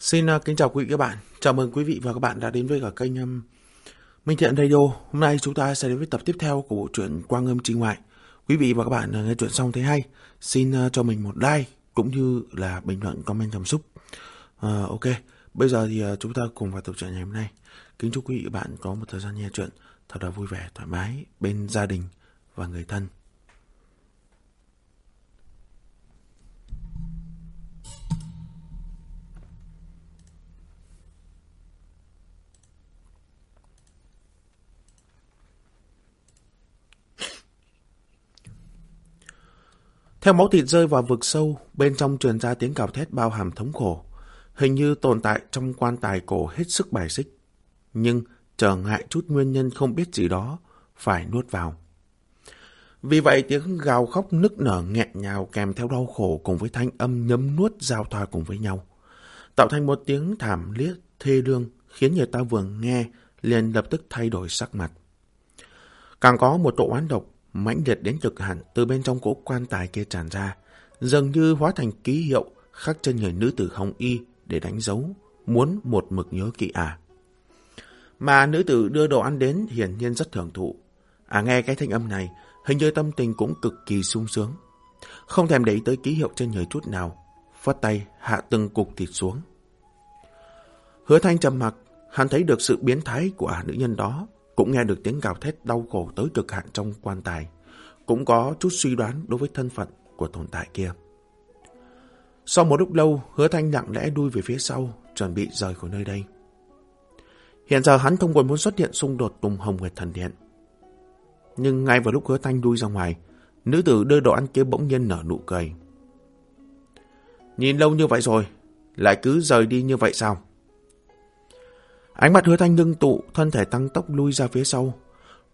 Xin uh, kính chào quý vị các bạn. Chào mừng quý vị và các bạn đã đến với cả kênh um, Minh Thiện Radio. Hôm nay chúng ta sẽ đến với tập tiếp theo của bộ truyện Quang Âm Trình Ngoại. Quý vị và các bạn uh, nghe truyện xong thấy hay, xin uh, cho mình một like cũng như là bình luận comment cảm xúc. Uh, ok, bây giờ thì uh, chúng ta cùng vào tập truyện ngày hôm nay. Kính chúc quý vị và bạn có một thời gian nghe truyện thật là vui vẻ, thoải mái bên gia đình và người thân. Theo máu thịt rơi vào vực sâu, bên trong truyền ra tiếng cào thét bao hàm thống khổ. Hình như tồn tại trong quan tài cổ hết sức bài xích. Nhưng trở ngại chút nguyên nhân không biết gì đó, phải nuốt vào. Vì vậy tiếng gào khóc nức nở nghẹn nhào kèm theo đau khổ cùng với thanh âm nhấm nuốt giao thoa cùng với nhau. Tạo thành một tiếng thảm liếc thê lương khiến người ta vừa nghe liền lập tức thay đổi sắc mặt. Càng có một độ oán độc mãnh liệt đến cực hạn từ bên trong cỗ quan tài kia tràn ra, dường như hóa thành ký hiệu khắc trên người nữ tử hồng y để đánh dấu, muốn một mực nhớ kỹ à. Mà nữ tử đưa đồ ăn đến hiển nhiên rất thưởng thụ. À nghe cái thanh âm này, hình như tâm tình cũng cực kỳ sung sướng. Không thèm để ý tới ký hiệu trên người chút nào, phất tay hạ từng cục thịt xuống. Hứa thanh trầm mặc, hắn thấy được sự biến thái của à nữ nhân đó, cũng nghe được tiếng gào thét đau khổ tới cực hạn trong quan tài. Cũng có chút suy đoán đối với thân phận của tồn tại kia. Sau một lúc lâu, hứa thanh lặng lẽ đuôi về phía sau, chuẩn bị rời khỏi nơi đây. Hiện giờ hắn không còn muốn xuất hiện xung đột cùng Hồng Nguyệt Thần Điện. Nhưng ngay vào lúc hứa thanh đuôi ra ngoài, nữ tử đưa đồ ăn kia bỗng nhiên nở nụ cười. Nhìn lâu như vậy rồi, lại cứ rời đi như vậy sao? Ánh mắt hứa thanh ngưng tụ, thân thể tăng tốc lui ra phía sau.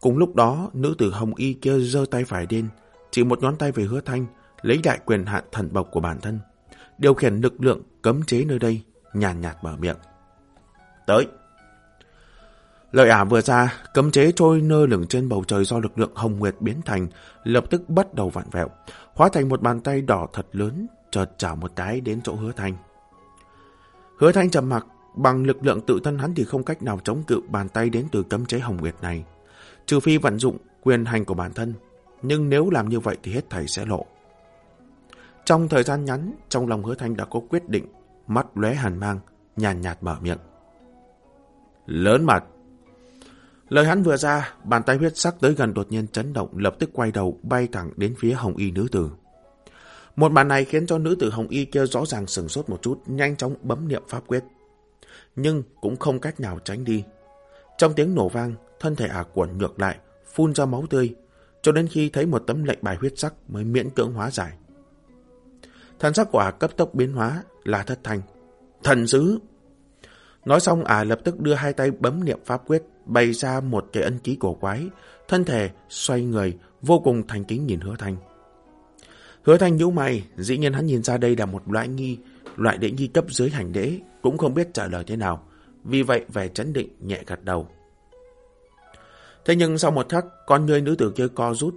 Cùng lúc đó, nữ tử hồng y kia giơ tay phải lên, chỉ một ngón tay về hứa thanh, lấy đại quyền hạn thần bộc của bản thân. Điều khiển lực lượng cấm chế nơi đây, nhàn nhạt, nhạt mở miệng. Tới! Lời ả vừa ra, cấm chế trôi nơ lửng trên bầu trời do lực lượng hồng nguyệt biến thành, lập tức bắt đầu vặn vẹo, hóa thành một bàn tay đỏ thật lớn, chợt chảo một cái đến chỗ hứa thanh. Hứa thanh trầm mặc, Bằng lực lượng tự thân hắn thì không cách nào chống cự bàn tay đến từ cấm chế hồng nguyệt này. Trừ phi vận dụng quyền hành của bản thân. Nhưng nếu làm như vậy thì hết thảy sẽ lộ. Trong thời gian ngắn, trong lòng hứa thanh đã có quyết định, mắt lóe hàn mang, nhàn nhạt, nhạt mở miệng. Lớn mặt! Lời hắn vừa ra, bàn tay huyết sắc tới gần đột nhiên chấn động, lập tức quay đầu bay thẳng đến phía hồng y nữ tử. Một màn này khiến cho nữ tử hồng y kia rõ ràng sừng sốt một chút, nhanh chóng bấm niệm pháp quyết nhưng cũng không cách nào tránh đi. Trong tiếng nổ vang, thân thể ả quẩn ngược lại, phun ra máu tươi, cho đến khi thấy một tấm lệnh bài huyết sắc mới miễn cưỡng hóa giải. Thần sắc của ả cấp tốc biến hóa là thất thành. Thần sứ! Nói xong ả lập tức đưa hai tay bấm niệm pháp quyết, bày ra một cái ân ký cổ quái, thân thể xoay người, vô cùng thành kính nhìn hứa thanh. Hứa thanh nhíu mày, dĩ nhiên hắn nhìn ra đây là một loại nghi, loại lễ nghi cấp dưới hành đế, cũng không biết trả lời thế nào, vì vậy vẻ chấn định nhẹ gật đầu. Thế nhưng sau một khắc, con người nữ tử kia co rút,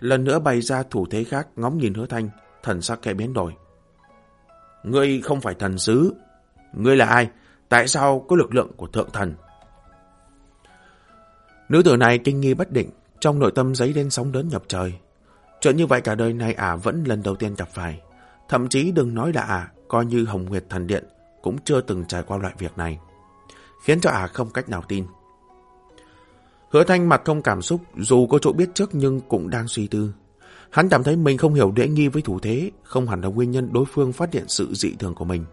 lần nữa bày ra thủ thế khác ngóng nhìn hứa thanh, thần sắc kẻ biến đổi. Ngươi không phải thần sứ. Ngươi là ai? Tại sao có lực lượng của thượng thần? Nữ tử này kinh nghi bất định, trong nội tâm giấy lên sóng lớn nhập trời. Chuyện như vậy cả đời này ả vẫn lần đầu tiên gặp phải. Thậm chí đừng nói là ả, coi như Hồng Nguyệt Thần Điện cũng chưa từng trải qua loại việc này, khiến cho ả không cách nào tin. Hứa Thanh mặt không cảm xúc, dù có chỗ biết trước nhưng cũng đang suy tư. Hắn cảm thấy mình không hiểu lễ nghi với thủ thế, không hẳn là nguyên nhân đối phương phát hiện sự dị thường của mình.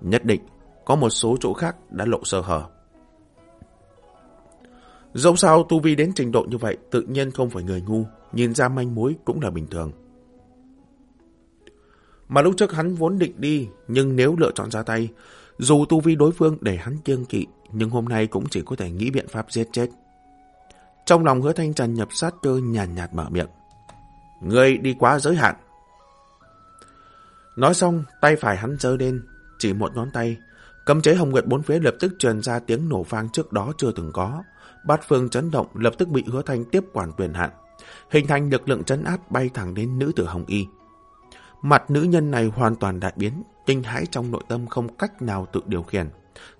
Nhất định, có một số chỗ khác đã lộ sơ hở. Dẫu sao tu vi đến trình độ như vậy, tự nhiên không phải người ngu, nhìn ra manh mối cũng là bình thường. Mà lúc trước hắn vốn định đi, nhưng nếu lựa chọn ra tay, dù tu vi đối phương để hắn kiêng kỵ, nhưng hôm nay cũng chỉ có thể nghĩ biện pháp giết chết. Trong lòng hứa thanh trần nhập sát cơ nhàn nhạt, nhạt mở miệng. Người đi quá giới hạn. Nói xong, tay phải hắn giơ lên, chỉ một ngón tay. Cấm chế hồng nguyệt bốn phía lập tức truyền ra tiếng nổ vang trước đó chưa từng có. Bát phương chấn động lập tức bị hứa thanh tiếp quản quyền hạn. Hình thành lực lượng chấn áp bay thẳng đến nữ tử hồng y. Mặt nữ nhân này hoàn toàn đại biến, kinh hãi trong nội tâm không cách nào tự điều khiển.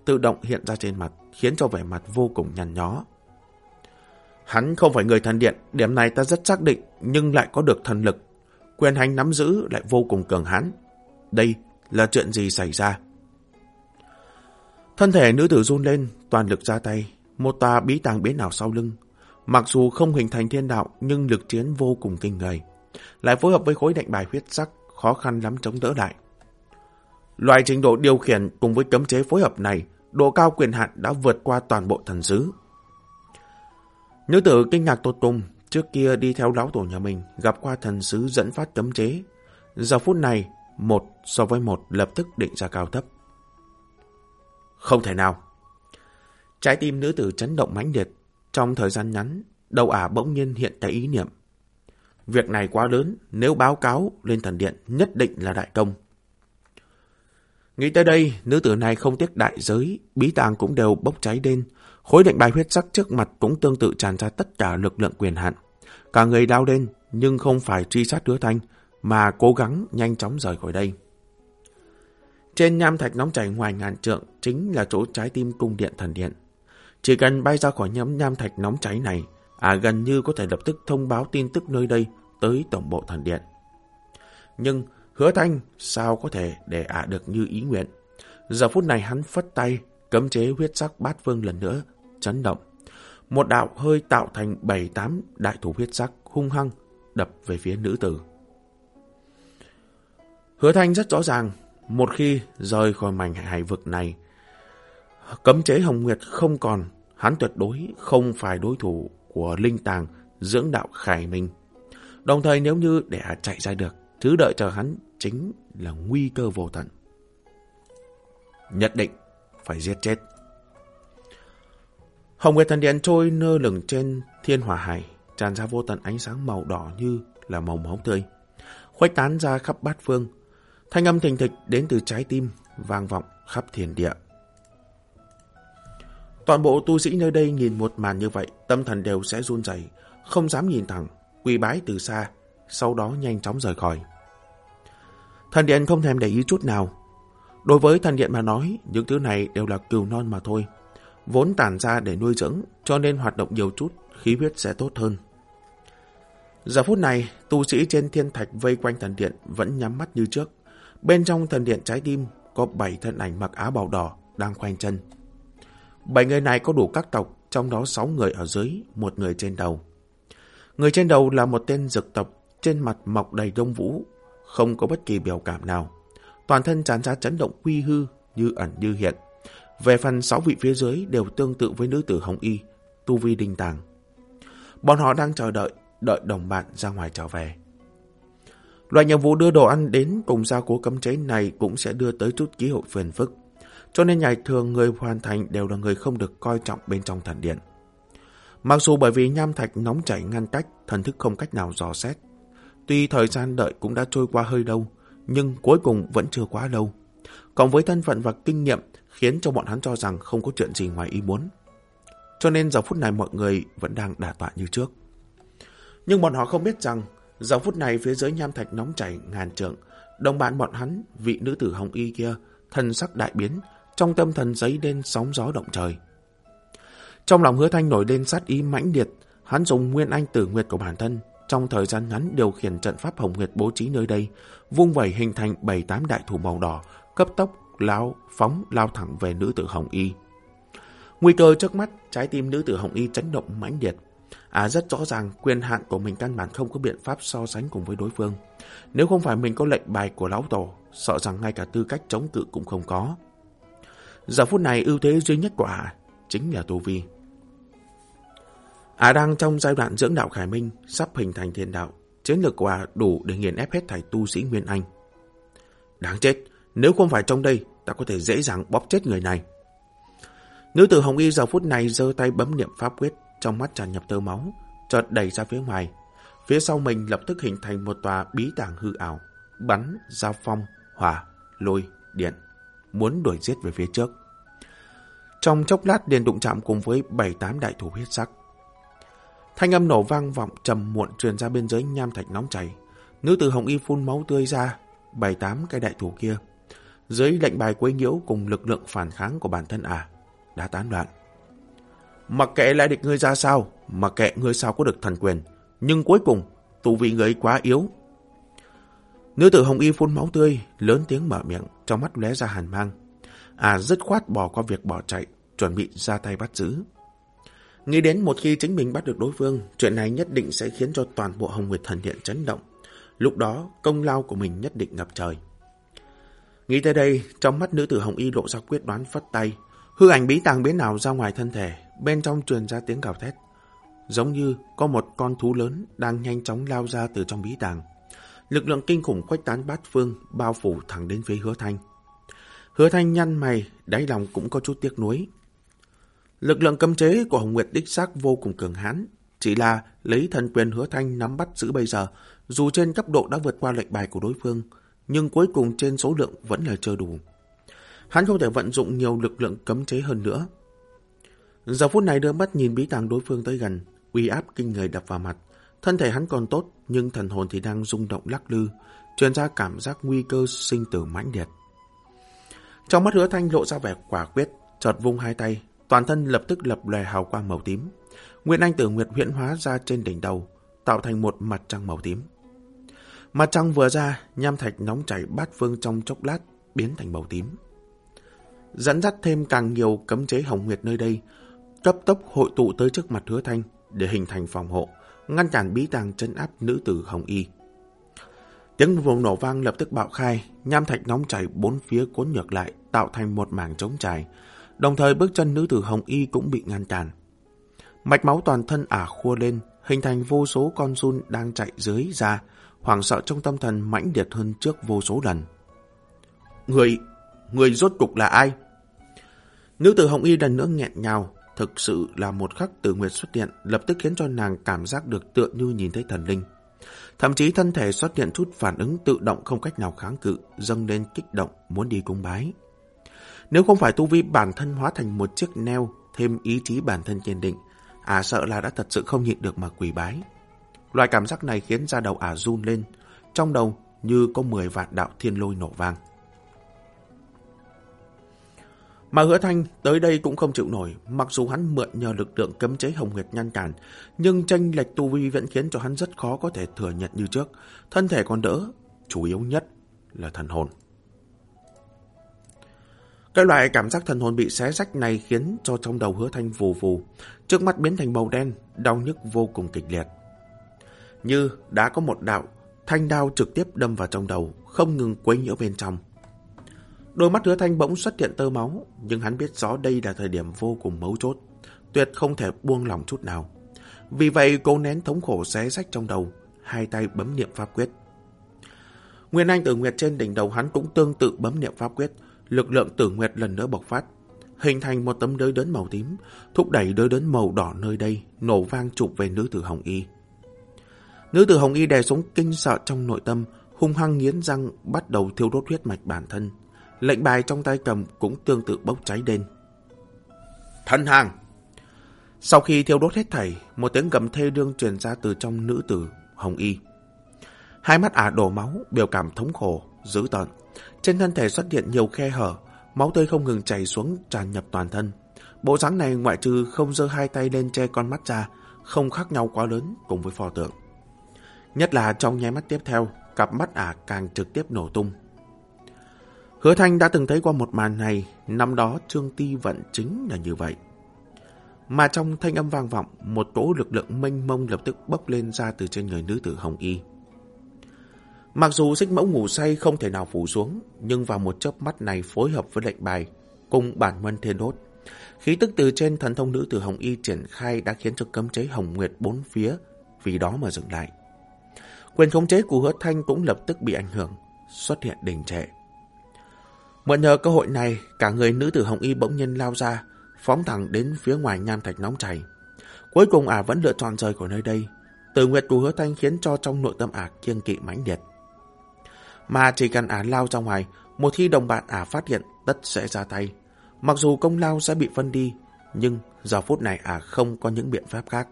Tự động hiện ra trên mặt, khiến cho vẻ mặt vô cùng nhăn nhó. Hắn không phải người thần điện, điểm này ta rất xác định, nhưng lại có được thần lực. Quyền hành nắm giữ lại vô cùng cường hãn. Đây là chuyện gì xảy ra? Thân thể nữ tử run lên, toàn lực ra tay, một tà bí tàng biến nào sau lưng. Mặc dù không hình thành thiên đạo, nhưng lực chiến vô cùng kinh người. Lại phối hợp với khối đạnh bài huyết sắc, khó khăn lắm chống đỡ lại. Loại trình độ điều khiển cùng với cấm chế phối hợp này, độ cao quyền hạn đã vượt qua toàn bộ thần sứ. Nữ tử kinh ngạc tột cùng, trước kia đi theo lão tổ nhà mình, gặp qua thần sứ dẫn phát cấm chế. Giờ phút này, một so với một lập tức định ra cao thấp. Không thể nào. Trái tim nữ tử chấn động mãnh liệt. Trong thời gian ngắn, đầu ả bỗng nhiên hiện tại ý niệm. Việc này quá lớn, nếu báo cáo lên thần điện nhất định là đại công. Nghĩ tới đây, nữ tử này không tiếc đại giới, bí tàng cũng đều bốc cháy lên. Khối định bài huyết sắc trước mặt cũng tương tự tràn ra tất cả lực lượng quyền hạn. Cả người đau lên, nhưng không phải truy sát đứa thanh, mà cố gắng nhanh chóng rời khỏi đây. Trên nham thạch nóng chảy ngoài ngàn trượng chính là chỗ trái tim cung điện thần điện. Chỉ cần bay ra khỏi nhóm nham thạch nóng cháy này, à gần như có thể lập tức thông báo tin tức nơi đây tới tổng bộ thần điện. Nhưng hứa thanh sao có thể để ả được như ý nguyện. Giờ phút này hắn phất tay, cấm chế huyết sắc bát vương lần nữa, chấn động. Một đạo hơi tạo thành 7-8 đại thủ huyết sắc hung hăng đập về phía nữ tử. Hứa thanh rất rõ ràng, một khi rời khỏi mảnh hải vực này, cấm chế Hồng Nguyệt không còn, hắn tuyệt đối không phải đối thủ của linh tàng dưỡng đạo khải minh. Đồng thời nếu như để hắn chạy ra được, thứ đợi chờ hắn chính là nguy cơ vô tận. Nhất định phải giết chết. Hồng Nguyệt Thần Điện trôi nơ lửng trên thiên hỏa hải, tràn ra vô tận ánh sáng màu đỏ như là màu máu tươi, khuếch tán ra khắp bát phương, Thanh âm thình thịch đến từ trái tim, vang vọng khắp thiên địa. Toàn bộ tu sĩ nơi đây nhìn một màn như vậy, tâm thần đều sẽ run rẩy, không dám nhìn thẳng, quỳ bái từ xa, sau đó nhanh chóng rời khỏi. Thần điện không thèm để ý chút nào. Đối với thần điện mà nói, những thứ này đều là cừu non mà thôi. Vốn tản ra để nuôi dưỡng, cho nên hoạt động nhiều chút, khí huyết sẽ tốt hơn. Giờ phút này, tu sĩ trên thiên thạch vây quanh thần điện vẫn nhắm mắt như trước. Bên trong thần điện trái tim có bảy thân ảnh mặc áo bào đỏ đang khoanh chân. Bảy người này có đủ các tộc, trong đó sáu người ở dưới, một người trên đầu. Người trên đầu là một tên dực tộc, trên mặt mọc đầy đông vũ, không có bất kỳ biểu cảm nào. Toàn thân tràn ra chấn động quy hư, như ẩn như hiện. Về phần sáu vị phía dưới đều tương tự với nữ tử Hồng Y, Tu Vi Đinh Tàng. Bọn họ đang chờ đợi, đợi đồng bạn ra ngoài trở về. Loại nhiệm vụ đưa đồ ăn đến cùng gia cố cấm chế này cũng sẽ đưa tới chút ký hội phiền phức. Cho nên ngày thường người hoàn thành đều là người không được coi trọng bên trong thần điện. Mặc dù bởi vì nham thạch nóng chảy ngăn cách, thần thức không cách nào dò xét. Tuy thời gian đợi cũng đã trôi qua hơi lâu, nhưng cuối cùng vẫn chưa quá lâu. Còn với thân phận và kinh nghiệm khiến cho bọn hắn cho rằng không có chuyện gì ngoài ý muốn. Cho nên giờ phút này mọi người vẫn đang đả tọa như trước. Nhưng bọn họ không biết rằng Giờ phút này phía dưới nham thạch nóng chảy ngàn trượng, đồng bạn bọn hắn, vị nữ tử hồng y kia, thần sắc đại biến, trong tâm thần giấy lên sóng gió động trời. Trong lòng hứa thanh nổi lên sát ý mãnh liệt, hắn dùng nguyên anh tử nguyệt của bản thân, trong thời gian ngắn điều khiển trận pháp hồng nguyệt bố trí nơi đây, vung vẩy hình thành 7-8 đại thủ màu đỏ, cấp tốc, lao, phóng, lao thẳng về nữ tử hồng y. Nguy cơ trước mắt, trái tim nữ tử hồng y chấn động mãnh liệt, À rất rõ ràng quyền hạn của mình căn bản không có biện pháp so sánh cùng với đối phương. Nếu không phải mình có lệnh bài của lão tổ, sợ rằng ngay cả tư cách chống cự cũng không có. Giờ phút này ưu thế duy nhất của Ả chính là Tu Vi. Ả đang trong giai đoạn dưỡng đạo Khải Minh, sắp hình thành thiên đạo. Chiến lược của Ả đủ để nghiền ép hết thảy tu sĩ Nguyên Anh. Đáng chết, nếu không phải trong đây, ta có thể dễ dàng bóp chết người này. Nữ tử Hồng Y giờ phút này giơ tay bấm niệm pháp quyết, trong mắt tràn nhập tơ máu, chợt đẩy ra phía ngoài. Phía sau mình lập tức hình thành một tòa bí tàng hư ảo, bắn giao phong, hỏa, lôi, điện, muốn đuổi giết về phía trước. Trong chốc lát liền đụng chạm cùng với bảy tám đại thủ huyết sắc. Thanh âm nổ vang vọng trầm muộn truyền ra bên dưới nham thạch nóng chảy. Nữ tử Hồng Y phun máu tươi ra, bảy tám cái đại thủ kia. Dưới lệnh bài quấy nhiễu cùng lực lượng phản kháng của bản thân à đã tán loạn. Mặc kệ lại địch ngươi ra sao, mặc kệ ngươi sao có được thần quyền, nhưng cuối cùng, tù vị người quá yếu. Nữ tử Hồng Y phun máu tươi, lớn tiếng mở miệng, trong mắt lóe ra hàn mang. À dứt khoát bỏ qua việc bỏ chạy, chuẩn bị ra tay bắt giữ. Nghĩ đến một khi chính mình bắt được đối phương, chuyện này nhất định sẽ khiến cho toàn bộ Hồng Nguyệt Thần Điện chấn động. Lúc đó, công lao của mình nhất định ngập trời. Nghĩ tới đây, trong mắt nữ tử Hồng Y lộ ra quyết đoán phất tay. Hư ảnh bí tàng biến nào ra ngoài thân thể, bên trong truyền ra tiếng gào thét. Giống như có một con thú lớn đang nhanh chóng lao ra từ trong bí tàng. Lực lượng kinh khủng khuếch tán bát phương, bao phủ thẳng đến phía hứa thanh. Hứa thanh nhăn mày, đáy lòng cũng có chút tiếc nuối. Lực lượng cấm chế của Hồng Nguyệt đích xác vô cùng cường hãn, chỉ là lấy thần quyền hứa thanh nắm bắt giữ bây giờ, dù trên cấp độ đã vượt qua lệnh bài của đối phương, nhưng cuối cùng trên số lượng vẫn là chưa đủ. Hắn không thể vận dụng nhiều lực lượng cấm chế hơn nữa. Giờ phút này đưa mắt nhìn bí tàng đối phương tới gần, uy áp kinh người đập vào mặt. Thân thể hắn còn tốt, nhưng thần hồn thì đang rung động lắc lư, truyền ra cảm giác nguy cơ sinh tử mãnh liệt. Trong mắt hứa thanh lộ ra vẻ quả quyết, chợt vung hai tay, toàn thân lập tức lập lòe hào quang màu tím. Nguyên Anh tử nguyệt huyễn hóa ra trên đỉnh đầu, tạo thành một mặt trăng màu tím. Mặt trăng vừa ra, nham thạch nóng chảy bát phương trong chốc lát, biến thành màu tím. Dẫn dắt thêm càng nhiều cấm chế hồng nguyệt nơi đây, cấp tốc hội tụ tới trước mặt hứa thanh để hình thành phòng hộ, ngăn cản bí tàng chân áp nữ tử hồng y. Tiếng vùng nổ vang lập tức bạo khai, nham thạch nóng chảy bốn phía cuốn ngược lại, tạo thành một mảng trống trải. Đồng thời bước chân nữ tử hồng y cũng bị ngăn cản. Mạch máu toàn thân ả khua lên, hình thành vô số con run đang chạy dưới ra, hoảng sợ trong tâm thần mãnh liệt hơn trước vô số lần. Người, người rốt cục là ai? Nữ tử Hồng Y lần nữa nghẹn nhào, thực sự là một khắc từ nguyệt xuất hiện, lập tức khiến cho nàng cảm giác được tựa như nhìn thấy thần linh. Thậm chí thân thể xuất hiện chút phản ứng tự động không cách nào kháng cự, dâng lên kích động muốn đi cung bái. Nếu không phải tu vi bản thân hóa thành một chiếc neo, thêm ý chí bản thân kiên định, à sợ là đã thật sự không nhịn được mà quỳ bái. Loại cảm giác này khiến da đầu ả run lên, trong đầu như có 10 vạn đạo thiên lôi nổ vang. Mà hứa thanh tới đây cũng không chịu nổi, mặc dù hắn mượn nhờ lực lượng cấm chế hồng nguyệt ngăn cản, nhưng tranh lệch tu vi vẫn khiến cho hắn rất khó có thể thừa nhận như trước. Thân thể còn đỡ, chủ yếu nhất là thần hồn. Cái loại cảm giác thần hồn bị xé rách này khiến cho trong đầu hứa thanh vù vù, trước mắt biến thành màu đen, đau nhức vô cùng kịch liệt. Như đã có một đạo, thanh đao trực tiếp đâm vào trong đầu, không ngừng quấy nhiễu bên trong. Đôi mắt hứa thanh bỗng xuất hiện tơ máu, nhưng hắn biết rõ đây là thời điểm vô cùng mấu chốt, tuyệt không thể buông lòng chút nào. Vì vậy cố nén thống khổ xé rách trong đầu, hai tay bấm niệm pháp quyết. Nguyên Anh tử nguyệt trên đỉnh đầu hắn cũng tương tự bấm niệm pháp quyết, lực lượng tử nguyệt lần nữa bộc phát, hình thành một tấm đới đớn màu tím, thúc đẩy đới đớn màu đỏ nơi đây, nổ vang chụp về nữ tử Hồng Y. Nữ tử Hồng Y đè xuống kinh sợ trong nội tâm, hung hăng nghiến răng bắt đầu thiêu đốt huyết mạch bản thân. Lệnh bài trong tay cầm cũng tương tự bốc cháy đen. Thân hàng! Sau khi thiêu đốt hết thảy, một tiếng gầm thê đương truyền ra từ trong nữ tử Hồng Y. Hai mắt ả đổ máu, biểu cảm thống khổ, dữ tợn. Trên thân thể xuất hiện nhiều khe hở, máu tươi không ngừng chảy xuống tràn nhập toàn thân. Bộ dáng này ngoại trừ không giơ hai tay lên che con mắt ra, không khác nhau quá lớn cùng với pho tượng. Nhất là trong nháy mắt tiếp theo, cặp mắt ả càng trực tiếp nổ tung. Hứa Thanh đã từng thấy qua một màn này, năm đó Trương Ti vận chính là như vậy. Mà trong thanh âm vang vọng, một cỗ lực lượng mênh mông lập tức bốc lên ra từ trên người nữ tử Hồng Y. Mặc dù xích mẫu ngủ say không thể nào phủ xuống, nhưng vào một chớp mắt này phối hợp với lệnh bài, cùng bản mân thiên đốt. Khí tức từ trên thần thông nữ tử Hồng Y triển khai đã khiến cho cấm chế Hồng Nguyệt bốn phía, vì đó mà dừng lại. Quyền khống chế của hứa thanh cũng lập tức bị ảnh hưởng, xuất hiện đình trệ. Mượn nhờ cơ hội này, cả người nữ tử Hồng Y bỗng nhiên lao ra, phóng thẳng đến phía ngoài nham thạch nóng chảy. Cuối cùng ả vẫn lựa chọn rời khỏi nơi đây. Từ nguyệt của hứa thanh khiến cho trong nội tâm ả kiêng kỵ mãnh liệt. Mà chỉ cần ả lao ra ngoài, một khi đồng bạn ả phát hiện tất sẽ ra tay. Mặc dù công lao sẽ bị phân đi, nhưng giờ phút này ả không có những biện pháp khác.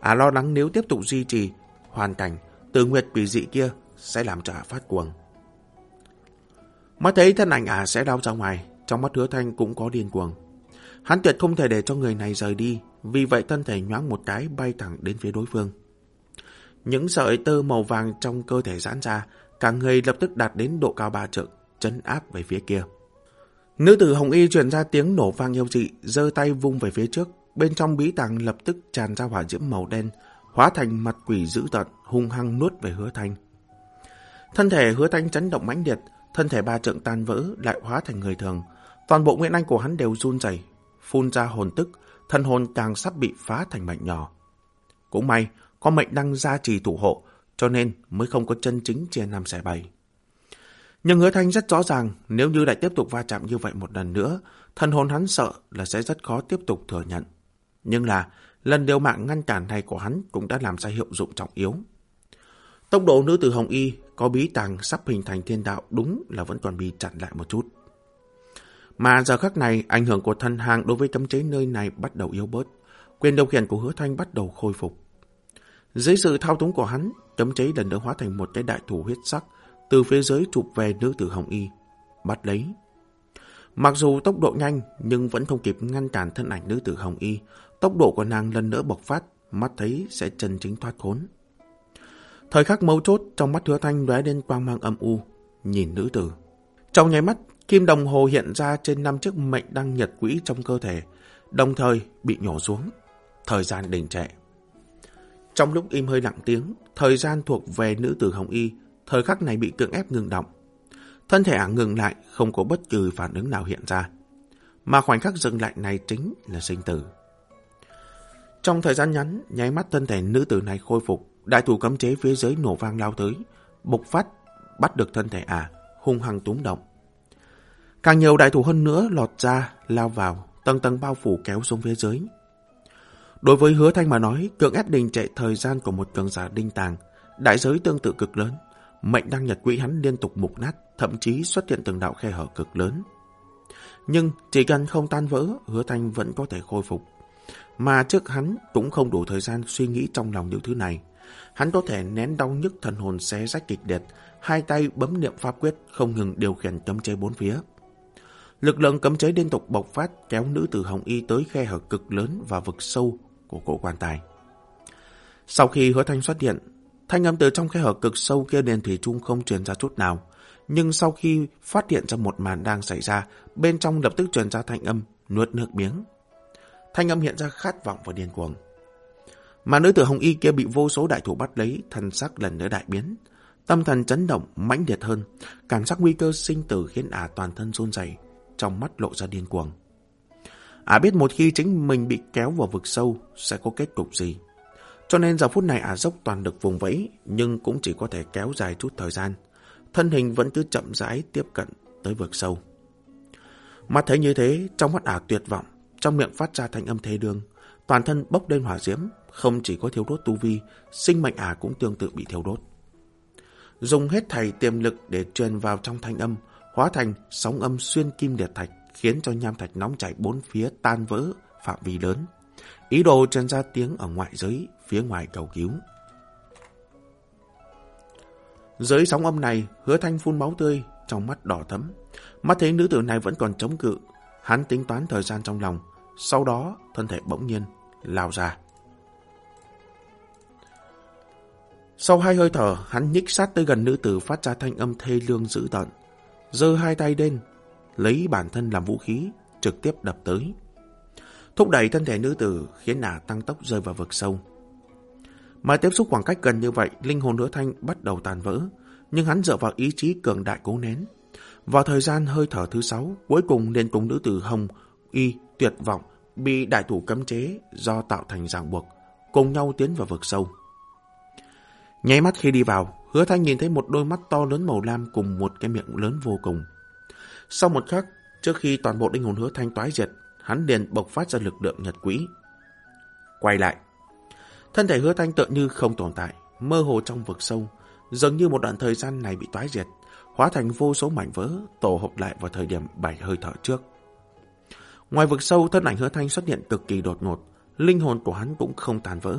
Ả lo lắng nếu tiếp tục duy trì hoàn cảnh, từ nguyệt bị dị kia sẽ làm cho ả phát cuồng. Mắt thấy thân ảnh ả sẽ đau ra ngoài, trong mắt hứa thanh cũng có điên cuồng. Hắn tuyệt không thể để cho người này rời đi, vì vậy thân thể nhoáng một cái bay thẳng đến phía đối phương. Những sợi tơ màu vàng trong cơ thể giãn ra, cả người lập tức đạt đến độ cao ba trượng, chấn áp về phía kia. Nữ tử Hồng Y truyền ra tiếng nổ vang yêu dị, giơ tay vung về phía trước, bên trong bí tàng lập tức tràn ra hỏa diễm màu đen, hóa thành mặt quỷ dữ tận, hung hăng nuốt về hứa thanh. Thân thể hứa thanh chấn động mãnh liệt, thân thể ba trượng tan vỡ lại hóa thành người thường. Toàn bộ nguyên anh của hắn đều run rẩy, phun ra hồn tức, thân hồn càng sắp bị phá thành mảnh nhỏ. Cũng may, có mệnh đăng gia trì thủ hộ, cho nên mới không có chân chính chia năm xẻ bảy. Nhưng hứa thanh rất rõ ràng, nếu như lại tiếp tục va chạm như vậy một lần nữa, thân hồn hắn sợ là sẽ rất khó tiếp tục thừa nhận. Nhưng là, lần điều mạng ngăn cản này của hắn cũng đã làm ra hiệu dụng trọng yếu. Tốc độ nữ tử Hồng Y có bí tàng sắp hình thành thiên đạo đúng là vẫn còn bị chặn lại một chút. Mà giờ khắc này, ảnh hưởng của thân hàng đối với cấm chế nơi này bắt đầu yếu bớt. Quyền điều khiển của hứa thanh bắt đầu khôi phục. Dưới sự thao túng của hắn, Tấm cháy lần nữa hóa thành một cái đại thủ huyết sắc, từ phía dưới chụp về nữ tử Hồng Y, bắt lấy. Mặc dù tốc độ nhanh, nhưng vẫn không kịp ngăn cản thân ảnh nữ tử Hồng Y. Tốc độ của nàng lần nữa bộc phát, mắt thấy sẽ chân chính thoát khốn. Thời khắc mấu chốt, trong mắt hứa thanh lóe lên quang mang âm u, nhìn nữ tử. Trong nháy mắt, kim đồng hồ hiện ra trên năm chiếc mệnh đăng nhật quỹ trong cơ thể, đồng thời bị nhổ xuống. Thời gian đình trệ. Trong lúc im hơi lặng tiếng, thời gian thuộc về nữ tử Hồng Y, thời khắc này bị cưỡng ép ngừng động. Thân thể ả ngừng lại, không có bất cứ phản ứng nào hiện ra. Mà khoảnh khắc dừng lại này chính là sinh tử. Trong thời gian ngắn, nháy mắt thân thể nữ tử này khôi phục, đại thủ cấm chế phía dưới nổ vang lao tới, bộc phát, bắt được thân thể ả, hung hăng túm động. Càng nhiều đại thủ hơn nữa lọt ra, lao vào, tầng tầng bao phủ kéo xuống phía dưới. Đối với hứa thanh mà nói, cưỡng ép đình trệ thời gian của một cường giả đinh tàng, đại giới tương tự cực lớn, mệnh đăng nhật quỹ hắn liên tục mục nát, thậm chí xuất hiện từng đạo khe hở cực lớn. Nhưng chỉ cần không tan vỡ, hứa thanh vẫn có thể khôi phục. Mà trước hắn cũng không đủ thời gian suy nghĩ trong lòng những thứ này. Hắn có thể nén đau nhức thần hồn xé rách kịch liệt, hai tay bấm niệm pháp quyết không ngừng điều khiển cấm chế bốn phía. Lực lượng cấm chế liên tục bộc phát kéo nữ tử Hồng Y tới khe hở cực lớn và vực sâu của cổ quan tài. Sau khi hứa thanh xuất hiện, thanh âm từ trong khe hở cực sâu kia đền thủy trung không truyền ra chút nào. Nhưng sau khi phát hiện ra một màn đang xảy ra, bên trong lập tức truyền ra thanh âm, nuốt nước miếng. Thanh âm hiện ra khát vọng và điên cuồng. Mà nữ tử Hồng Y kia bị vô số đại thủ bắt lấy, thần sắc lần nữa đại biến. Tâm thần chấn động, mãnh liệt hơn, cảm giác nguy cơ sinh tử khiến ả toàn thân run rẩy, trong mắt lộ ra điên cuồng. Ả biết một khi chính mình bị kéo vào vực sâu sẽ có kết cục gì. Cho nên giờ phút này ả dốc toàn lực vùng vẫy, nhưng cũng chỉ có thể kéo dài chút thời gian. Thân hình vẫn cứ chậm rãi tiếp cận tới vực sâu. Mắt thấy như thế, trong mắt ả tuyệt vọng, trong miệng phát ra thanh âm thế đường, toàn thân bốc lên hỏa diễm, không chỉ có thiếu đốt tu vi, sinh mệnh ả cũng tương tự bị thiếu đốt. Dùng hết thầy tiềm lực để truyền vào trong thanh âm, hóa thành sóng âm xuyên kim liệt thạch, khiến cho nham thạch nóng chảy bốn phía tan vỡ phạm vi lớn. Ý đồ truyền ra tiếng ở ngoại giới, phía ngoài cầu cứu. Dưới sóng âm này, hứa thanh phun máu tươi, trong mắt đỏ thấm. Mắt thấy nữ tử này vẫn còn chống cự. Hắn tính toán thời gian trong lòng. Sau đó, thân thể bỗng nhiên, lao ra. Sau hai hơi thở, hắn nhích sát tới gần nữ tử phát ra thanh âm thê lương dữ tận. giơ hai tay lên, lấy bản thân làm vũ khí, trực tiếp đập tới. Thúc đẩy thân thể nữ tử khiến ả tăng tốc rơi vào vực sâu. Mà tiếp xúc khoảng cách gần như vậy, linh hồn hứa thanh bắt đầu tàn vỡ, nhưng hắn dựa vào ý chí cường đại cố nén. Vào thời gian hơi thở thứ sáu, cuối cùng nên cùng nữ tử Hồng, Y, tuyệt vọng, bị đại thủ cấm chế do tạo thành ràng buộc, cùng nhau tiến vào vực sâu. Nháy mắt khi đi vào, hứa thanh nhìn thấy một đôi mắt to lớn màu lam cùng một cái miệng lớn vô cùng. Sau một khắc, trước khi toàn bộ linh hồn hứa thanh toái diệt, hắn liền bộc phát ra lực lượng nhật quỹ. Quay lại. Thân thể hứa thanh tự như không tồn tại, mơ hồ trong vực sâu, dường như một đoạn thời gian này bị toái diệt, hóa thành vô số mảnh vỡ, tổ hợp lại vào thời điểm bảy hơi thở trước. Ngoài vực sâu, thân ảnh hứa thanh xuất hiện cực kỳ đột ngột, linh hồn của hắn cũng không tàn vỡ,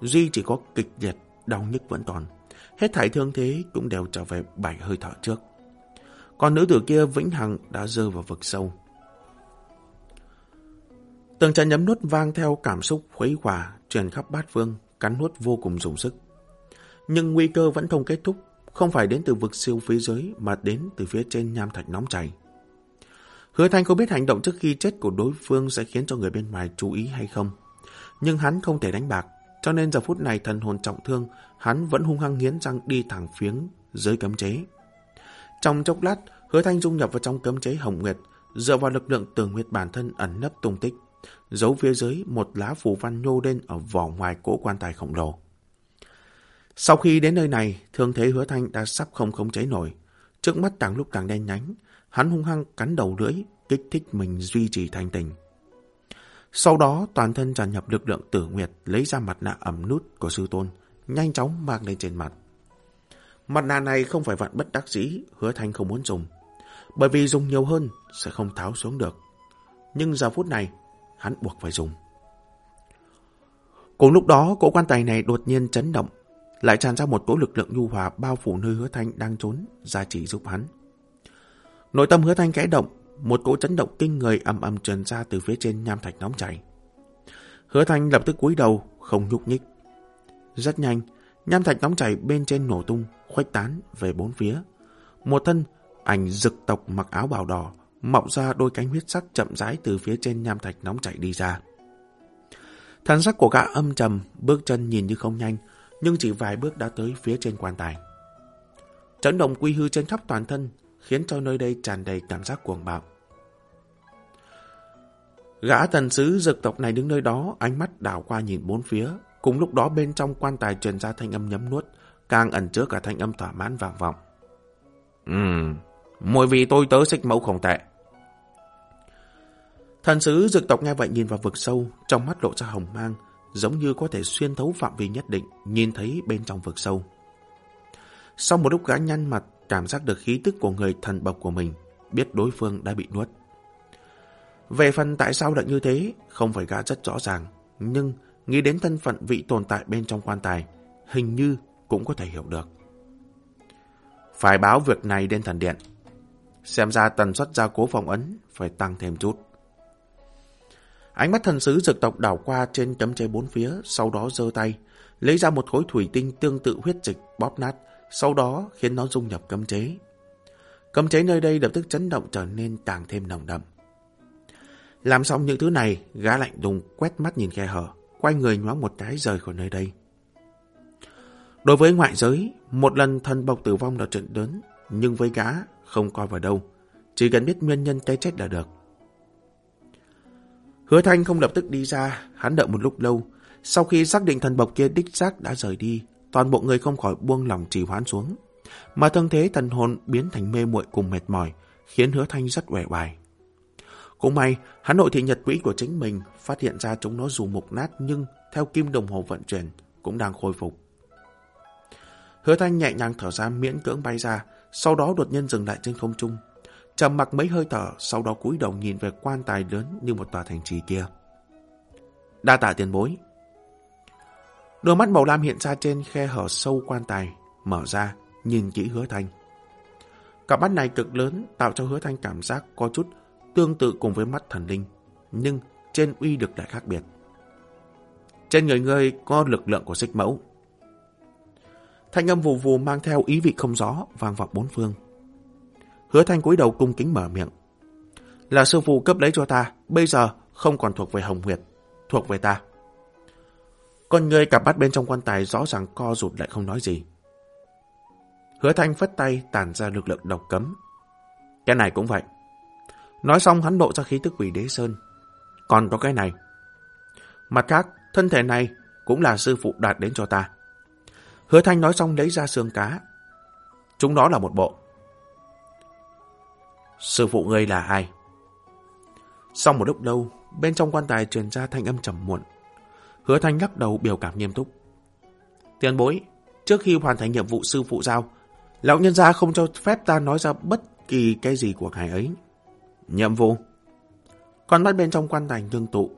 duy chỉ có kịch liệt, đau nhức vẫn còn. Hết thảy thương thế cũng đều trở về bảy hơi thở trước còn nữ tử kia vĩnh hằng đã rơi vào vực sâu. Từng trận nhấm nuốt vang theo cảm xúc khuấy hòa truyền khắp bát vương, cắn nuốt vô cùng dùng sức. Nhưng nguy cơ vẫn không kết thúc, không phải đến từ vực siêu phía dưới mà đến từ phía trên nham thạch nóng chảy. Hứa Thanh không biết hành động trước khi chết của đối phương sẽ khiến cho người bên ngoài chú ý hay không. Nhưng hắn không thể đánh bạc, cho nên giờ phút này thần hồn trọng thương, hắn vẫn hung hăng nghiến răng đi thẳng phiếng dưới cấm chế. Trong chốc lát, Hứa Thanh dung nhập vào trong cấm chế Hồng Nguyệt, dựa vào lực lượng tường nguyệt bản thân ẩn nấp tung tích, giấu phía dưới một lá phù văn nhô lên ở vỏ ngoài cỗ quan tài khổng lồ. Sau khi đến nơi này, thương thế Hứa Thanh đã sắp không khống chế nổi, trước mắt càng lúc càng đen nhánh, hắn hung hăng cắn đầu lưỡi, kích thích mình duy trì thanh tình. Sau đó, toàn thân tràn nhập lực lượng tử nguyệt lấy ra mặt nạ ẩm nút của sư tôn, nhanh chóng mang lên trên mặt. Mặt nạ này không phải vạn bất đắc dĩ, hứa thanh không muốn dùng. Bởi vì dùng nhiều hơn sẽ không tháo xuống được. Nhưng giờ phút này, hắn buộc phải dùng. Cùng lúc đó, cỗ quan tài này đột nhiên chấn động, lại tràn ra một cỗ lực lượng nhu hòa bao phủ nơi hứa thanh đang trốn, ra chỉ giúp hắn. Nội tâm hứa thanh kẽ động, một cỗ chấn động kinh người ầm ầm truyền ra từ phía trên nham thạch nóng chảy. Hứa thanh lập tức cúi đầu, không nhúc nhích. Rất nhanh, nham thạch nóng chảy bên trên nổ tung, khuếch tán về bốn phía. Một thân ảnh dực tộc mặc áo bào đỏ, mọc ra đôi cánh huyết sắc chậm rãi từ phía trên nham thạch nóng chảy đi ra. Thần sắc của gã âm trầm, bước chân nhìn như không nhanh, nhưng chỉ vài bước đã tới phía trên quan tài. Chấn động quy hư trên khắp toàn thân, khiến cho nơi đây tràn đầy cảm giác cuồng bạo. Gã thần sứ dực tộc này đứng nơi đó, ánh mắt đảo qua nhìn bốn phía. Cùng lúc đó bên trong quan tài truyền ra thanh âm nhấm nuốt, càng ẩn chứa cả thanh âm thỏa mãn vang vọng. Ừm, mùi vị tôi tớ xích mẫu không tệ. Thần sứ dực tộc nghe vậy nhìn vào vực sâu, trong mắt lộ ra hồng mang, giống như có thể xuyên thấu phạm vi nhất định, nhìn thấy bên trong vực sâu. Sau một lúc gã nhăn mặt, cảm giác được khí tức của người thần bộc của mình, biết đối phương đã bị nuốt. Về phần tại sao lại như thế, không phải gã rất rõ ràng, nhưng nghĩ đến thân phận vị tồn tại bên trong quan tài, hình như cũng có thể hiểu được. Phải báo việc này đến thần điện. Xem ra tần suất gia cố phòng ấn phải tăng thêm chút. Ánh mắt thần sứ dược tộc đảo qua trên tấm chế bốn phía, sau đó giơ tay, lấy ra một khối thủy tinh tương tự huyết dịch bóp nát, sau đó khiến nó dung nhập cấm chế. Cấm chế nơi đây lập tức chấn động trở nên càng thêm nồng đậm. Làm xong những thứ này, gã lạnh đùng quét mắt nhìn khe hở, quay người nhoáng một cái rời khỏi nơi đây. Đối với ngoại giới, một lần thần bộc tử vong là trận lớn, nhưng với gã không coi vào đâu, chỉ cần biết nguyên nhân cái chết là được. Hứa Thanh không lập tức đi ra, hắn đợi một lúc lâu, sau khi xác định thần bộc kia đích xác đã rời đi, toàn bộ người không khỏi buông lòng trì hoãn xuống. Mà thân thế thần hồn biến thành mê muội cùng mệt mỏi, khiến hứa thanh rất uể oải. Cũng may, hắn nội thị nhật quỹ của chính mình phát hiện ra chúng nó dù mục nát nhưng theo kim đồng hồ vận chuyển cũng đang khôi phục. Hứa thanh nhẹ nhàng thở ra miễn cưỡng bay ra, sau đó đột nhiên dừng lại trên không trung. Trầm mặc mấy hơi thở, sau đó cúi đầu nhìn về quan tài lớn như một tòa thành trì kia. Đa tạ tiền bối, Đôi mắt màu lam hiện ra trên khe hở sâu quan tài, mở ra, nhìn kỹ hứa thanh. Cặp mắt này cực lớn tạo cho hứa thanh cảm giác có chút tương tự cùng với mắt thần linh, nhưng trên uy lực lại khác biệt. Trên người ngươi có lực lượng của xích mẫu. Thanh âm vù vù mang theo ý vị không rõ vang vọng bốn phương. Hứa thanh cúi đầu cung kính mở miệng. Là sư phụ cấp lấy cho ta, bây giờ không còn thuộc về Hồng Nguyệt, thuộc về ta. Con người cặp mắt bên trong quan tài rõ ràng co rụt lại không nói gì. Hứa thanh phất tay tàn ra lực lượng độc cấm. Cái này cũng vậy. Nói xong hắn lộ ra khí tức quỷ đế sơn. Còn có cái này. Mặt khác, thân thể này cũng là sư phụ đạt đến cho ta. Hứa thanh nói xong lấy ra xương cá. Chúng đó là một bộ. Sư phụ ngươi là ai? Sau một lúc lâu, bên trong quan tài truyền ra thanh âm trầm muộn. Hứa Thanh lắc đầu biểu cảm nghiêm túc. Tiền bối, trước khi hoàn thành nhiệm vụ sư phụ giao, lão nhân gia không cho phép ta nói ra bất kỳ cái gì của ngài ấy. Nhiệm vụ? Con mắt bên trong quan tài tương tụ.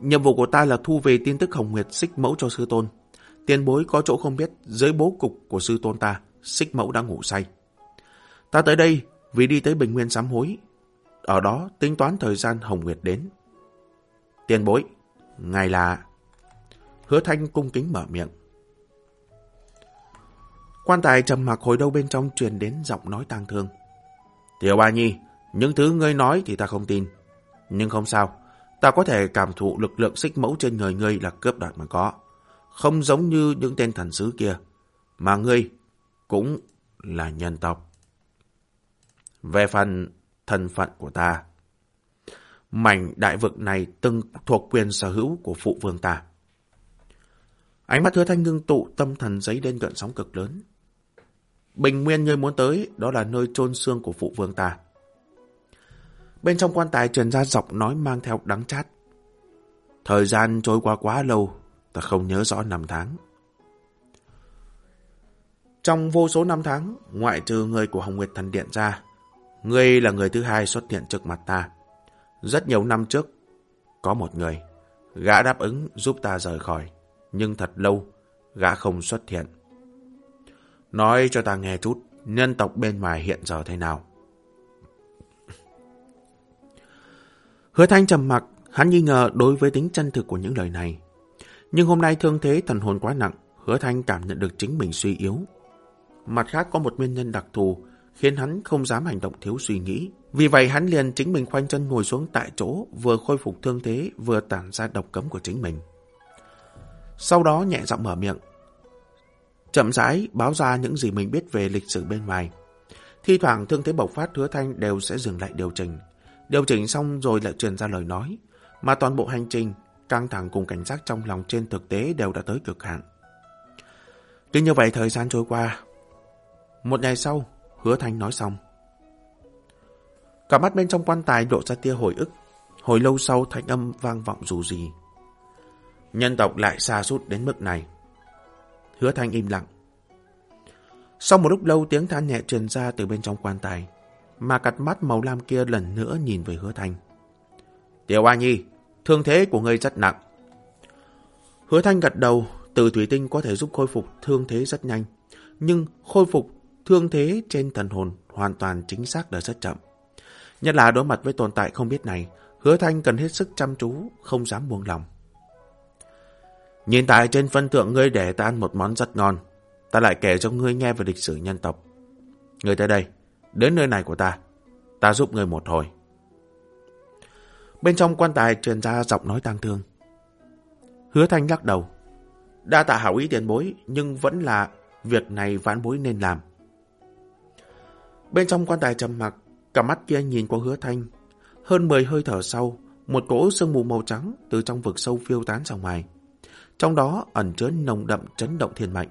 Nhiệm vụ của ta là thu về tin tức hồng nguyệt xích mẫu cho sư tôn. Tiền bối có chỗ không biết, dưới bố cục của sư tôn ta, xích mẫu đã ngủ say. Ta tới đây vì đi tới Bình Nguyên sám hối. Ở đó tính toán thời gian Hồng Nguyệt đến. Tiền bối, ngài là... Hứa Thanh cung kính mở miệng. Quan tài trầm mặc hồi đâu bên trong truyền đến giọng nói tang thương. Tiểu Ba Nhi, những thứ ngươi nói thì ta không tin. Nhưng không sao, ta có thể cảm thụ lực lượng xích mẫu trên người ngươi là cướp đoạt mà có. Không giống như những tên thần sứ kia, mà ngươi cũng là nhân tộc. Về phần thân phận của ta, mảnh đại vực này từng thuộc quyền sở hữu của phụ vương ta. Ánh mắt hứa thanh ngưng tụ tâm thần giấy lên gợn sóng cực lớn. Bình nguyên ngươi muốn tới, đó là nơi chôn xương của phụ vương ta. Bên trong quan tài truyền ra giọng nói mang theo đắng chát. Thời gian trôi qua quá lâu, ta không nhớ rõ năm tháng. Trong vô số năm tháng, ngoại trừ người của Hồng Nguyệt Thần Điện ra, ngươi là người thứ hai xuất hiện trước mặt ta. Rất nhiều năm trước, có một người, gã đáp ứng giúp ta rời khỏi, nhưng thật lâu, gã không xuất hiện. Nói cho ta nghe chút, nhân tộc bên ngoài hiện giờ thế nào? Hứa Thanh trầm mặc, hắn nghi ngờ đối với tính chân thực của những lời này. Nhưng hôm nay thương thế thần hồn quá nặng, Hứa Thanh cảm nhận được chính mình suy yếu. Mặt khác có một nguyên nhân đặc thù khiến hắn không dám hành động thiếu suy nghĩ. Vì vậy hắn liền chính mình khoanh chân ngồi xuống tại chỗ, vừa khôi phục thương thế, vừa tản ra độc cấm của chính mình. Sau đó nhẹ giọng mở miệng. Chậm rãi báo ra những gì mình biết về lịch sử bên ngoài. Thi thoảng thương thế bộc phát hứa thanh đều sẽ dừng lại điều chỉnh. Điều chỉnh xong rồi lại truyền ra lời nói. Mà toàn bộ hành trình, căng thẳng cùng cảnh giác trong lòng trên thực tế đều đã tới cực hạn. Cứ như vậy thời gian trôi qua. Một ngày sau, hứa thanh nói xong. Cả mắt bên trong quan tài lộ ra tia hồi ức. Hồi lâu sau thanh âm vang vọng dù gì. Nhân tộc lại xa sút đến mức này. Hứa thanh im lặng. Sau một lúc lâu tiếng than nhẹ truyền ra từ bên trong quan tài, mà cặp mắt màu lam kia lần nữa nhìn về hứa thanh. Tiểu A Nhi, thương thế của ngươi rất nặng. Hứa thanh gật đầu, từ thủy tinh có thể giúp khôi phục thương thế rất nhanh, nhưng khôi phục thương thế trên thần hồn hoàn toàn chính xác là rất chậm. Nhất là đối mặt với tồn tại không biết này, hứa thanh cần hết sức chăm chú, không dám buông lòng. Nhìn tại trên phân thượng ngươi để ta ăn một món rất ngon, ta lại kể cho ngươi nghe về lịch sử nhân tộc. Ngươi tới đây, đến nơi này của ta, ta giúp người một hồi. Bên trong quan tài truyền ra giọng nói tang thương. Hứa thanh lắc đầu. Đa tạ hảo ý tiền bối, nhưng vẫn là việc này vãn bối nên làm. Bên trong quan tài trầm mặc, cả mắt kia nhìn qua hứa thanh. Hơn 10 hơi thở sau, một cỗ sương mù màu trắng từ trong vực sâu phiêu tán ra ngoài. Trong đó ẩn chứa nồng đậm chấn động thiên mệnh.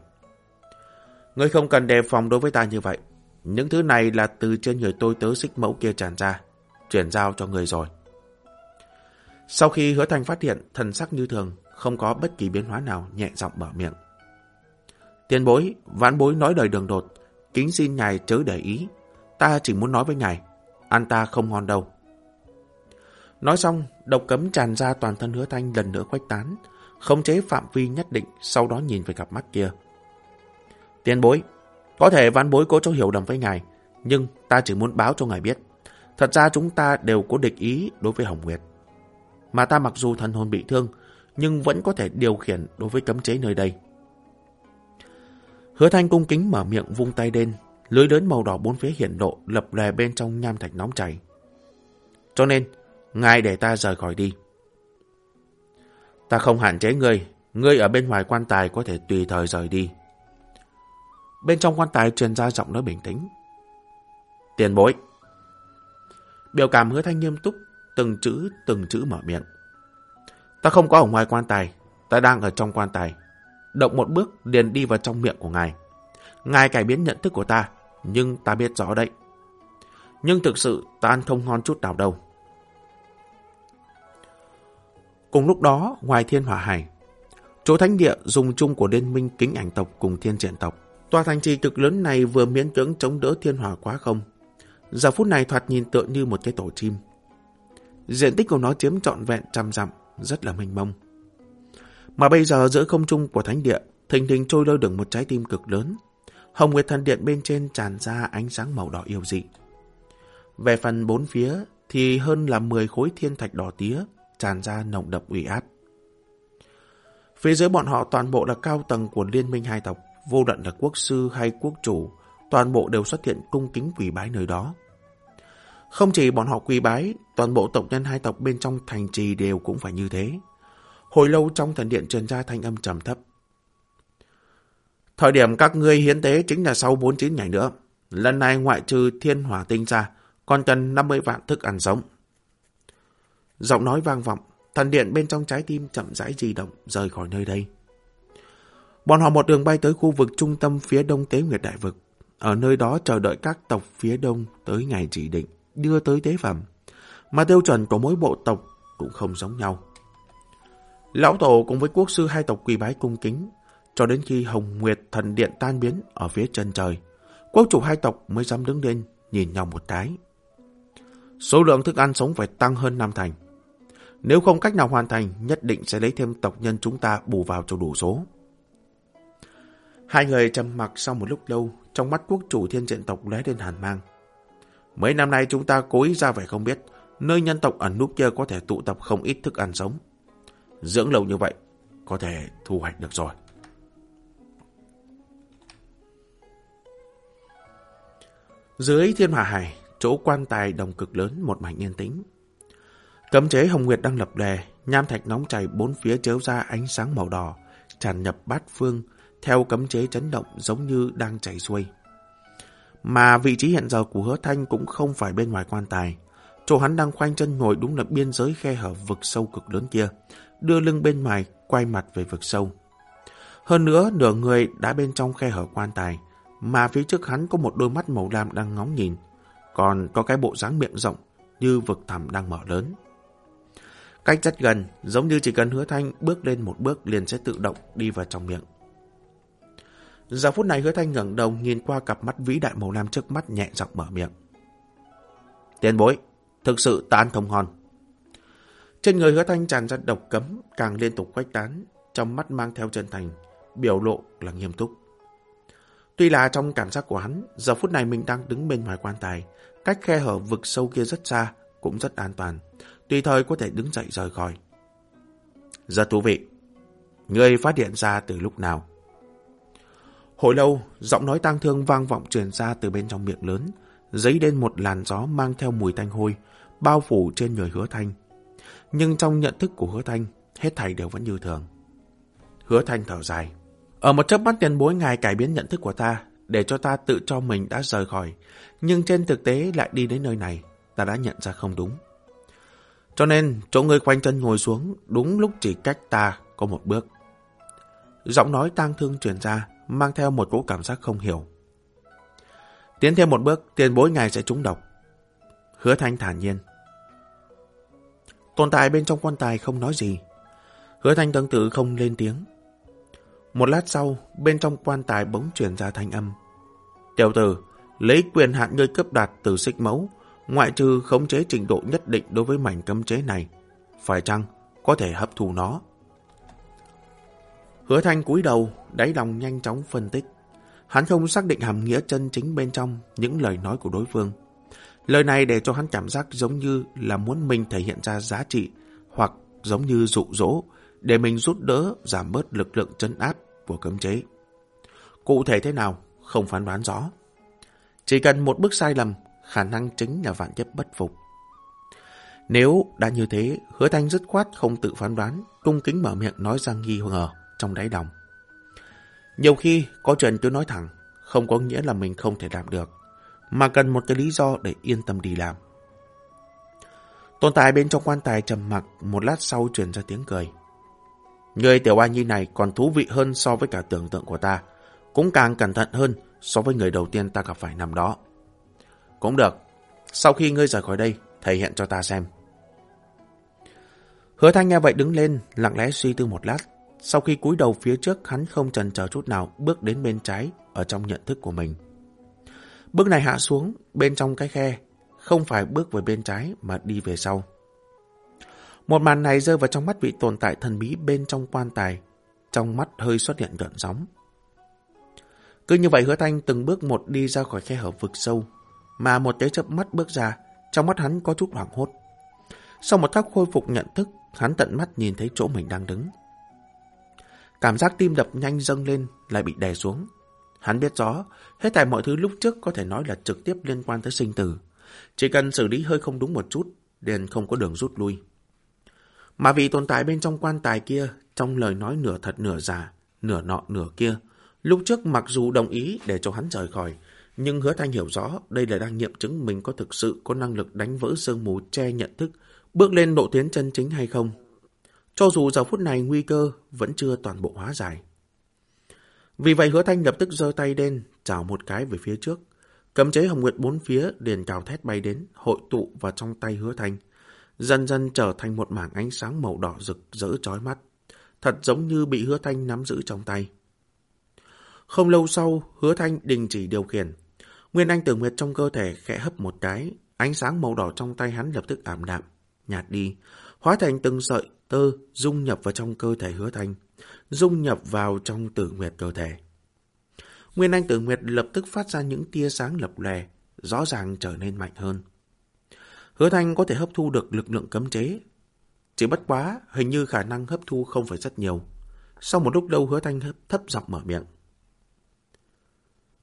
Ngươi không cần đề phòng đối với ta như vậy. Những thứ này là từ trên người tôi tớ xích mẫu kia tràn ra. Chuyển giao cho người rồi. Sau khi hứa thanh phát hiện thần sắc như thường, không có bất kỳ biến hóa nào nhẹ giọng mở miệng. Tiền bối, ván bối nói đời đường đột, kính xin ngài chớ để ý. Ta chỉ muốn nói với ngài, ăn ta không ngon đâu. Nói xong, độc cấm tràn ra toàn thân hứa thanh lần nữa khuếch tán, không chế phạm vi nhất định, sau đó nhìn về cặp mắt kia. Tiền bối, có thể ván bối cố cho hiểu đầm với ngài, nhưng ta chỉ muốn báo cho ngài biết. Thật ra chúng ta đều có địch ý đối với Hồng Nguyệt. Mà ta mặc dù thần hồn bị thương, nhưng vẫn có thể điều khiển đối với cấm chế nơi đây. Hứa thanh cung kính mở miệng vung tay lên, lưới lớn màu đỏ bốn phía hiện lộ lập lè bên trong nham thạch nóng chảy. Cho nên, ngài để ta rời khỏi đi. Ta không hạn chế ngươi, ngươi ở bên ngoài quan tài có thể tùy thời rời đi. Bên trong quan tài truyền ra giọng nói bình tĩnh. Tiền bối. Biểu cảm hứa thanh nghiêm túc, từng chữ từng chữ mở miệng. Ta không có ở ngoài quan tài, ta đang ở trong quan tài. Động một bước liền đi vào trong miệng của ngài. Ngài cải biến nhận thức của ta, nhưng ta biết rõ đấy. Nhưng thực sự ta ăn không ngon chút nào đâu. Cùng lúc đó, ngoài thiên hỏa hải, chỗ thánh địa dùng chung của liên minh kính ảnh tộc cùng thiên triển tộc. Tòa thành trì cực lớn này vừa miễn cưỡng chống đỡ thiên hỏa quá không. Giờ phút này thoạt nhìn tựa như một cái tổ chim. Diện tích của nó chiếm trọn vẹn trăm dặm, rất là mênh mông. Mà bây giờ giữa không trung của thánh địa, thình thình trôi lơ được một trái tim cực lớn. Hồng Nguyệt Thần Điện bên trên tràn ra ánh sáng màu đỏ yêu dị. Về phần bốn phía thì hơn là 10 khối thiên thạch đỏ tía tràn ra nồng đậm ủy áp. Phía dưới bọn họ toàn bộ là cao tầng của liên minh hai tộc, vô luận là quốc sư hay quốc chủ, toàn bộ đều xuất hiện cung kính quỳ bái nơi đó. Không chỉ bọn họ quỳ bái, toàn bộ tộc nhân hai tộc bên trong thành trì đều cũng phải như thế. Hồi lâu trong thần điện truyền ra thanh âm trầm thấp. Thời điểm các ngươi hiến tế chính là sau 49 ngày nữa. Lần này ngoại trừ thiên hỏa tinh ra, còn cần 50 vạn thức ăn sống. Giọng nói vang vọng, thần điện bên trong trái tim chậm rãi di động rời khỏi nơi đây. Bọn họ một đường bay tới khu vực trung tâm phía đông tế nguyệt đại vực. Ở nơi đó chờ đợi các tộc phía đông tới ngày chỉ định, đưa tới tế phẩm. Mà tiêu chuẩn của mỗi bộ tộc cũng không giống nhau. Lão Tổ cùng với quốc sư hai tộc quỳ bái cung kính, cho đến khi Hồng Nguyệt thần điện tan biến ở phía chân trời. Quốc chủ hai tộc mới dám đứng lên, nhìn nhau một cái. Số lượng thức ăn sống phải tăng hơn năm thành. Nếu không cách nào hoàn thành, nhất định sẽ lấy thêm tộc nhân chúng ta bù vào cho đủ số. Hai người trầm mặc sau một lúc lâu, trong mắt quốc chủ thiên diện tộc lóe lên hàn mang. Mấy năm nay chúng ta cố ý ra vẻ không biết, nơi nhân tộc ẩn núp kia có thể tụ tập không ít thức ăn sống. Dưỡng lâu như vậy, có thể thu hoạch được rồi. Dưới thiên hỏa hải, chỗ quan tài đồng cực lớn một mảnh yên tĩnh. Cấm chế Hồng Nguyệt đang lập đề, nham thạch nóng chảy bốn phía chiếu ra ánh sáng màu đỏ, tràn nhập bát phương, theo cấm chế chấn động giống như đang chảy xuôi. Mà vị trí hiện giờ của hứa thanh cũng không phải bên ngoài quan tài. Chỗ hắn đang khoanh chân ngồi đúng là biên giới khe hở vực sâu cực lớn kia, đưa lưng bên ngoài, quay mặt về vực sâu. Hơn nữa, nửa người đã bên trong khe hở quan tài, mà phía trước hắn có một đôi mắt màu lam đang ngóng nhìn, còn có cái bộ dáng miệng rộng như vực thẳm đang mở lớn. Cách rất gần, giống như chỉ cần hứa thanh bước lên một bước liền sẽ tự động đi vào trong miệng. Giờ phút này hứa thanh ngẩng đầu nhìn qua cặp mắt vĩ đại màu lam trước mắt nhẹ giọng mở miệng. Tiền bối, thực sự ta ăn thông hòn. Trên người hứa thanh tràn ra độc cấm, càng liên tục quách tán, trong mắt mang theo chân thành, biểu lộ là nghiêm túc. Tuy là trong cảm giác của hắn, giờ phút này mình đang đứng bên ngoài quan tài, cách khe hở vực sâu kia rất xa, cũng rất an toàn, tùy thời có thể đứng dậy rời khỏi. Rất thú vị. Người phát hiện ra từ lúc nào? Hồi lâu, giọng nói tang thương vang vọng truyền ra từ bên trong miệng lớn, giấy lên một làn gió mang theo mùi tanh hôi, bao phủ trên người hứa thanh. Nhưng trong nhận thức của hứa thanh, hết thảy đều vẫn như thường. Hứa thanh thở dài. Ở một chớp mắt tiền bối ngài cải biến nhận thức của ta, để cho ta tự cho mình đã rời khỏi, nhưng trên thực tế lại đi đến nơi này, ta đã nhận ra không đúng. Cho nên, chỗ người quanh chân ngồi xuống, đúng lúc chỉ cách ta có một bước. Giọng nói tang thương truyền ra, mang theo một cỗ cảm giác không hiểu. Tiến thêm một bước, tiền bối ngài sẽ trúng độc. Hứa thanh thản nhiên. Tồn tại bên trong quan tài không nói gì. Hứa thanh tương tự không lên tiếng. Một lát sau, bên trong quan tài bỗng truyền ra thanh âm. Tiểu tử, lấy quyền hạn ngươi cấp đạt từ xích mẫu, ngoại trừ khống chế trình độ nhất định đối với mảnh cấm chế này. Phải chăng có thể hấp thụ nó? Hứa thanh cúi đầu, đáy lòng nhanh chóng phân tích. Hắn không xác định hàm nghĩa chân chính bên trong những lời nói của đối phương. Lời này để cho hắn cảm giác giống như là muốn mình thể hiện ra giá trị hoặc giống như dụ dỗ để mình rút đỡ giảm bớt lực lượng chấn áp của cấm chế. Cụ thể thế nào, không phán đoán rõ. Chỉ cần một bước sai lầm, khả năng chính là vạn kiếp bất phục. Nếu đã như thế, hứa thanh dứt khoát không tự phán đoán, cung kính mở miệng nói ra nghi ngờ trong đáy lòng. Nhiều khi có chuyện tôi nói thẳng, không có nghĩa là mình không thể làm được, mà cần một cái lý do để yên tâm đi làm. Tồn tại bên trong quan tài trầm mặc một lát sau truyền ra tiếng cười. Người tiểu oa nhi này còn thú vị hơn so với cả tưởng tượng của ta, cũng càng cẩn thận hơn so với người đầu tiên ta gặp phải năm đó. Cũng được, sau khi ngươi rời khỏi đây, thể hiện cho ta xem. Hứa thanh nghe vậy đứng lên, lặng lẽ suy tư một lát, sau khi cúi đầu phía trước, hắn không chần chờ chút nào bước đến bên trái ở trong nhận thức của mình. Bước này hạ xuống, bên trong cái khe, không phải bước về bên trái mà đi về sau. Một màn này rơi vào trong mắt vị tồn tại thần bí bên trong quan tài, trong mắt hơi xuất hiện gợn sóng. Cứ như vậy hứa thanh từng bước một đi ra khỏi khe hở vực sâu, mà một cái chớp mắt bước ra, trong mắt hắn có chút hoảng hốt. Sau một khắc khôi phục nhận thức, hắn tận mắt nhìn thấy chỗ mình đang đứng. Cảm giác tim đập nhanh dâng lên, lại bị đè xuống. Hắn biết rõ, hết thảy mọi thứ lúc trước có thể nói là trực tiếp liên quan tới sinh tử. Chỉ cần xử lý hơi không đúng một chút, liền không có đường rút lui. Mà vì tồn tại bên trong quan tài kia, trong lời nói nửa thật nửa giả, nửa nọ nửa kia, lúc trước mặc dù đồng ý để cho hắn rời khỏi, nhưng hứa thanh hiểu rõ đây là đang nghiệm chứng mình có thực sự có năng lực đánh vỡ sương mù che nhận thức, bước lên độ tiến chân chính hay không. Cho dù giờ phút này nguy cơ vẫn chưa toàn bộ hóa giải. Vì vậy hứa thanh lập tức giơ tay lên, chào một cái về phía trước. Cấm chế hồng nguyệt bốn phía liền cào thét bay đến, hội tụ vào trong tay hứa thanh. Dần dần trở thành một mảng ánh sáng màu đỏ rực rỡ chói mắt. Thật giống như bị hứa thanh nắm giữ trong tay. Không lâu sau, hứa thanh đình chỉ điều khiển. Nguyên anh tử nguyệt trong cơ thể khẽ hấp một cái, ánh sáng màu đỏ trong tay hắn lập tức ảm đạm, nhạt đi, hóa thành từng sợi tơ dung nhập vào trong cơ thể hứa thanh, dung nhập vào trong tử nguyệt cơ thể. Nguyên Anh Tử Nguyệt lập tức phát ra những tia sáng lập lè, rõ ràng trở nên mạnh hơn. Hứa Thanh có thể hấp thu được lực lượng cấm chế. Chỉ bất quá, hình như khả năng hấp thu không phải rất nhiều. Sau một lúc lâu Hứa Thanh thấp, giọng mở miệng.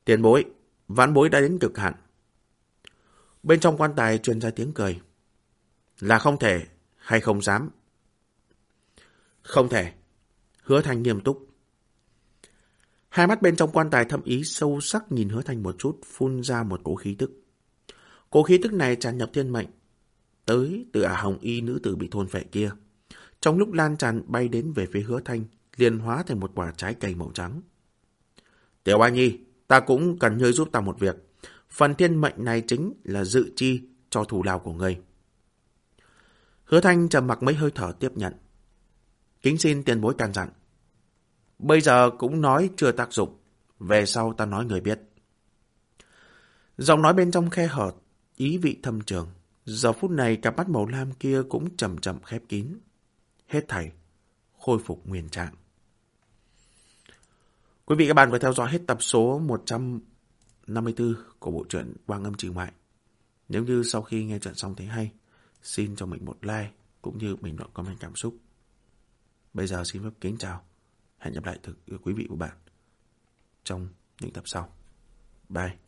Tiền bối, ván bối đã đến cực hạn. Bên trong quan tài truyền ra tiếng cười. Là không thể, hay không dám? Không thể. Hứa Thanh nghiêm túc. Hai mắt bên trong quan tài thâm ý sâu sắc nhìn hứa thành một chút, phun ra một cỗ khí tức. Cỗ khí tức này tràn nhập thiên mệnh, tới từ ả hồng y nữ tử bị thôn phệ kia. Trong lúc lan tràn bay đến về phía hứa thanh, liền hóa thành một quả trái cây màu trắng. Tiểu Ba Nhi, ta cũng cần ngươi giúp ta một việc. Phần thiên mệnh này chính là dự chi cho thủ lao của ngươi. Hứa thanh trầm mặc mấy hơi thở tiếp nhận. Kính xin tiền bối can dặn. Bây giờ cũng nói chưa tác dụng. Về sau ta nói người biết. Giọng nói bên trong khe hở, ý vị thâm trường. Giờ phút này cặp mắt màu lam kia cũng chậm chậm khép kín. Hết thảy, khôi phục nguyên trạng. Quý vị các bạn vừa theo dõi hết tập số 154 của bộ truyện Quang âm trừ ngoại. Nếu như sau khi nghe chuyện xong thấy hay, xin cho mình một like cũng như bình luận comment cảm xúc. Bây giờ xin phép kính chào. Hẹn gặp lại thực quý vị và bạn trong những tập sau. Bye.